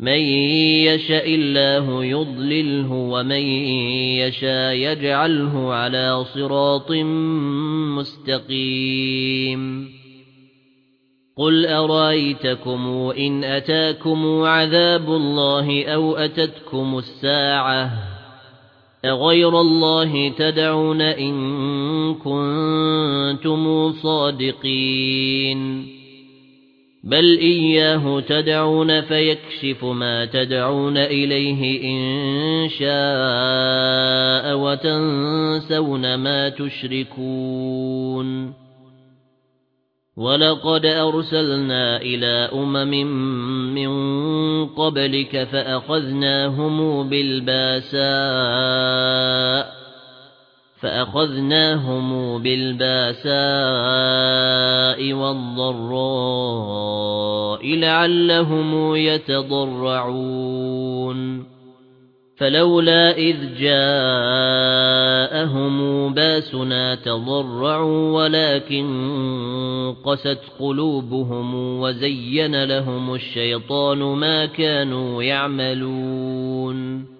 من يشاء الله يضلله ومن يشاء يجعله على صراط مستقيم. قل أرأيتكم إن أتاكم عذاب الله أو أتتكم الساعة؟ أغير الله تدعون إن كنتم صادقين. بل إياه تدعون فيكشف ما تدعون إليه إن شاء وتنسون ما تشركون ولقد أرسلنا إلى أمم من قبلك فأخذناهم بالباساء فأخذناهم بالبأساء والضراء لعلهم يتضرعون. فلولا إذ جاءهم بأسنا تضرعوا ولكن قست قلوبهم وزين لهم الشيطان ما كانوا يعملون.